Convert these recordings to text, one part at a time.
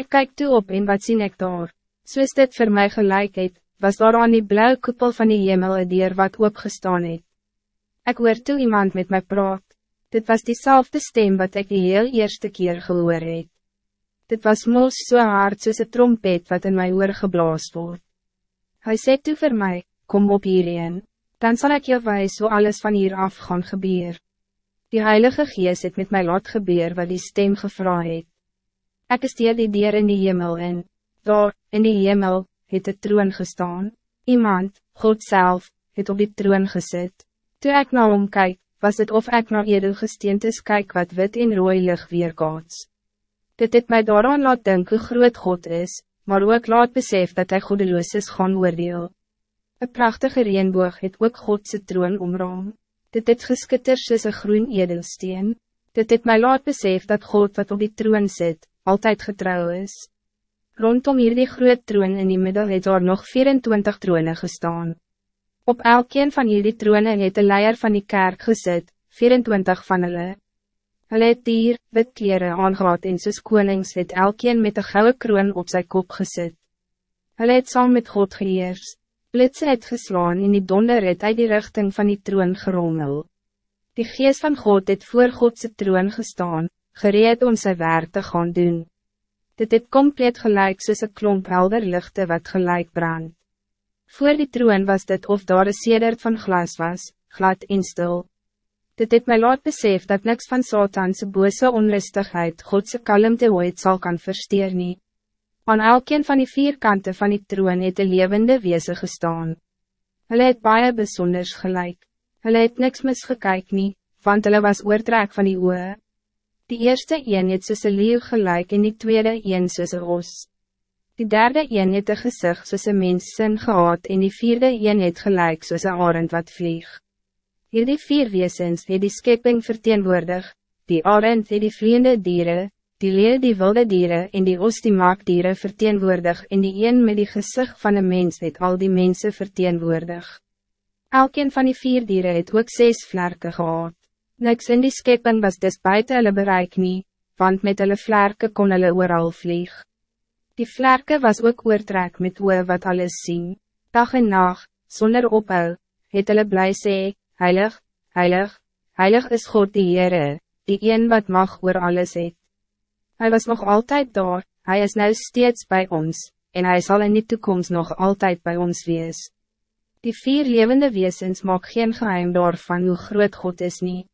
Ik kijk toe op en wat sien ik daar? Soos dit voor mij gelijk het, was daar aan die blauwe koepel van die hemel een dier wat opgestaan het. Ik hoor toe iemand met mij praat. Dit was diezelfde stem wat ik die heel eerste keer gehoor het. Dit was mos so hard soos een trompet wat in my oor geblaas word. Hij sê toe voor mij, kom op hierheen, dan zal ik je wijs hoe alles van hier af gaan gebeur. Die Heilige Geest het met mij laat gebeur wat die stem gevra het. Ek is dier die dier in die hemel in. Daar, in die hemel, het de troon gestaan. Iemand, God zelf, het op die troon gezet. Toen ik naar hom kyk, was het of ik naar edelgesteentes kyk wat wit in rooi lig weerkaats. Dit het mij daaraan laat denken hoe groot God is, maar ook laat besef dat hij goedeloos is gaan oordeel. Een prachtige reenboog het ook Godse troon omraam. Dit het geskitter soos een groen edelsteen. Dit het mij laat besef dat God wat op die troon zit, altijd getrouw is. Rondom hierdie groot troon in die middel het daar nog 24 troone gestaan. Op elkeen van hierdie troone het de leier van die kerk gezet, 24 van hulle. Hulle het dier, wit kleren aangehad en soos konings het elkeen met een gouden kroon op zijn kop gezet. Hulle het saam met God geheers. Blitse het geslaan en die donder het uit die richting van die troon gerommel. Die geest van God het voor Godse troon gestaan, gereed om zijn werk te gaan doen. Dit het compleet gelijk soos een klomp helder lichte wat gelijk brand. Voor die troon was dit of daar een sedert van glas was, glad en stil. Dit het my laat besef dat niks van Satanse bose onrustigheid Godse kalmte ooit zal kan versteer nie. Aan elkeen van die vier kanten van die troon het een levende wezen gestaan. Hulle het baie besonders gelijk. Hulle het niks misgekyk nie, want hulle was oortrek van die oe. Die eerste een het soos een leeuw gelijk en die tweede een soos een os. Die derde een het een gezicht soos een mens sin gehad en die vierde een het gelijk soos een arend wat vlieg. Hierdie vier weesens het die skepping verteenwoordig, die arend het die vliegende dieren, die leeuw die wilde dieren en die os die maakdieren verteenwoordig en die een met die gezicht van een mens het al die mensen verteenwoordig. Elkeen van die vier dieren het ook zes vlerken gehad. Niks in die skepping was dus buiten hulle bereik nie, want met hulle vlerke kon hulle ooral vlieg. Die vlerke was ook oortrek met oor wat alles zien. Dag en nacht, zonder ophou, het hulle bly sê, Heilig, Heilig, Heilig is God die Heere, die een wat mag oor alles het. Hij was nog altijd daar, hij is nou steeds bij ons, en hij zal in die toekomst nog altijd bij ons wees. Die vier levende wezens maak geen geheim daarvan hoe groot God is niet.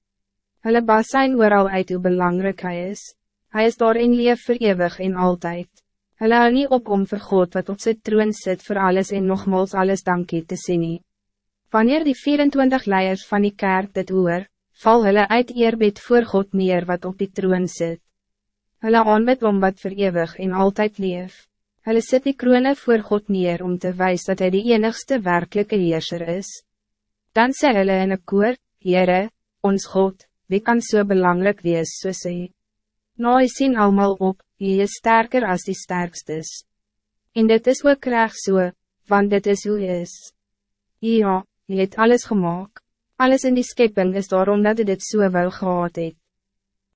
Hulle bas zijn ooral uit hoe belangrijk hij is. Hij is daar in leef voor eeuwig en altijd. Hulle hou nie op om vir God wat op sy troon sit voor alles en nogmaals alles dankie te sê nie. Wanneer die 24 leiers van die kerk dit hoor, val hulle uit eerbied voor God neer wat op die troon zit. Hulle aanbid om wat voor eeuwig en altijd leef. Hulle sit die kroone voor God neer om te wijzen dat hij de enigste werkelijke heerser is. Dan sê hulle in een koor, Heere, ons God, wie kan so belangrijk wees soos hy? Nou hy sien allemaal op, hy is sterker als die sterkstes. En dit is ook reg so, want dit is hoe is. Ja, hy het alles gemaakt. Alles in die schepping is daarom dat hy dit so wel gehad het.